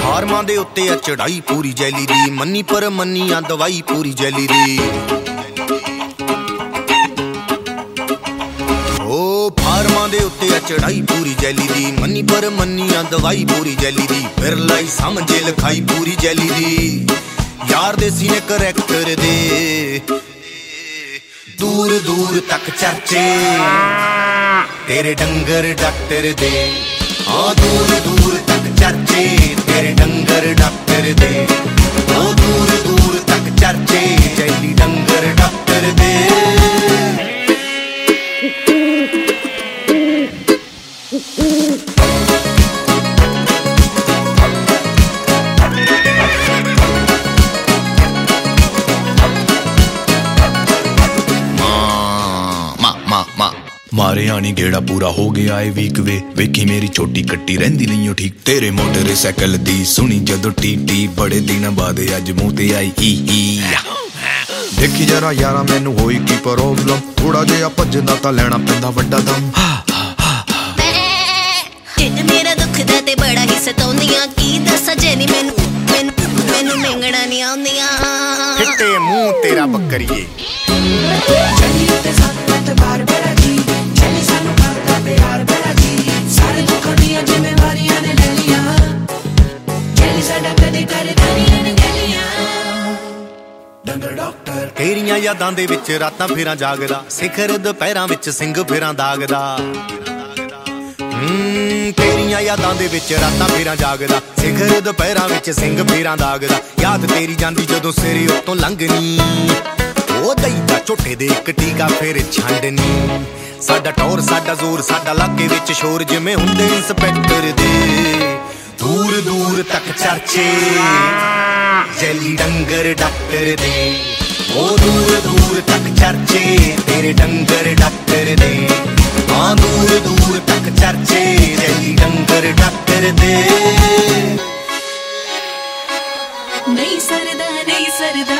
ਫਾਰਮਾਂ ਦੇ ਉੱਤੇ ਆ ਚੜਾਈ ਪੂਰੀ ਜੈਲੀ ਦੀ, ਮੰਨੀ ਪਰ ਮੰਨੀ ਆ ਦਵਾਈ ਪੂਰੀ ਜੈਲੀ ਦੀ। ਓ ਦੇ ਉੱਤੇ ਆ ਚੜਾਈ ਪੂਰੀ ਜੈਲੀ ਦੀ, ਮੰਨੀ ਪਰ ਮੰਨੀ ਆ ਦਵਾਈ ਪੂਰੀ ਜੈਲੀ ਦੀ। ਫਿਰ ਲਈ ਸਮਝੇ ਲਖਾਈ ਪੂਰੀ ਜੈਲੀ ਦੀ। ਯਾਰ ਦੇ ਸੀਨੇ ਕਰੈਕਟਰ ਦੇ। ਦੂਰ ਦੂਰ ਤੱਕ ਚਰਚੇ। ਤੇਰੇ ਡੰਗਰ ਡਾਕਟਰ ਦੇ। ਆ ਦੂਰ ਦੂਰ ਤੱਕ ਚਰਚੇ ਤੇਰੇ ਡੰਗਰ ਡਾਕਟਰ ਦੇ। ਮਾਰੇ ਆਣੀ ਗੇੜਾ ਪੂਰਾ ਹੋ ਗਿਆ ਏ ਵੀਕ ਵੇ। ਵੇਖੀ ਮੇਰੀ ਛੋਟੀ ਕੱਟੀ ਰਹਿੰਦੀ ਨਹੀਂ ਓ ਠੀਕ। ਤੇਰੇ ਮੋਟਰਸਾਈਕਲ ਦੀ ਸੁਣੀ ਜਦੋਂ ਟੀਟੀ ਬੜੇ ਦਿਨਾਂ ਬਾਅਦ ਅੱਜ ਮੂੰਹ ਤੇ ਆਈ ਹੀ ਹੀ ਦੇਖੀ ਜਰਾ ਯਾਰਾ ਮੈਨੂੰ ਹੋਈ ਕੀ ਪ੍ਰੋਬਲਮ ਥੋੜਾ ਜਿਹਾ ਭੱਜਦਾ ਤਾਂ ਲੈਣਾ ਪੈਂਦਾ ਵੱਡਾ ਦਮ। ਢਿੱਡ ਮੇਰਾ ਦੁਖਦਾ ਤੇ ਬੜਾ ਹੀ ਸਤਾਉਂਦੀਆਂ ਕੀ ਦੱਸਾਂ ਜੇਨੀ ਮੈਨੂੰ ਮੈਨੂੰ ਮੈਨੂੰ ਮੰਗਣਾ ਨਹੀਂ ਆਉਂਦੀਆਂ। ਫਿੱਟੇ ਮੂੰਹ ਤੇਰਾ ਬੱਕਰੀਏ। ਸਾਡਾ ਕਰਦਾ ਨਹੀਂ ਡੰਗਰ ਡਾਕਟਰ, ਤੇਰੀਆਂ ਯਾਦਾਂ ਦੇ ਵਿੱਚ ਰਾਤਾਂ ਫੇਰਾਂ ਜਾਗਦਾ, ਸਿਖਰ ਦੁਪਹਿਰਾਂ ਵਿੱਚ ਸਿੰਘ ਫੇਰਾਂ ਦਾਗਦਾ। ਤੇਰੀਆਂ ਯਾਦਾਂ ਦੇ ਵਿੱਚ ਰਾਤਾਂ ਫੇਰਾਂ ਜਾਗਦਾ, ਸਿਖਰ ਦੁਪਹਿਰਾਂ ਵਿੱਚ ਸਿੰਘ ਫੇਰਾਂ ਦਾਗਦਾ। ਯਾਦ ਤੇਰੀ ਜਾਂਦੀ ਜਦੋਂ ਸਿਰੇ ਉੱਤੋਂ ਲੰਘਣੀ ਉਹ ਦਈਦਾ ਝੋਟੇ ਦੇ ਇੱਕ ਟੀਕਾ ਫੇਰ ਛੰਡਨੀ। ਸਾਡਾ ਟੌਰ, ਸਾਡਾ ਜ਼ੋਰ, ਸਾਡਾ ਲਾਗੇ ਵਿੱਚ ਸ਼ੋਰ ਜਿਵੇਂ ਹੁੰਦੇ ਇੰਸਪੈਕਟਰ டார்ச்சே जली डंगर डॉक्टर दे ओ दूर दूर तक चर्चे तेरे डंगर डॉक्टर दे हाँ दूर दूर तक चर्चे जली डंगर डॉक्टर दे नहीं सरदा नहीं सरदा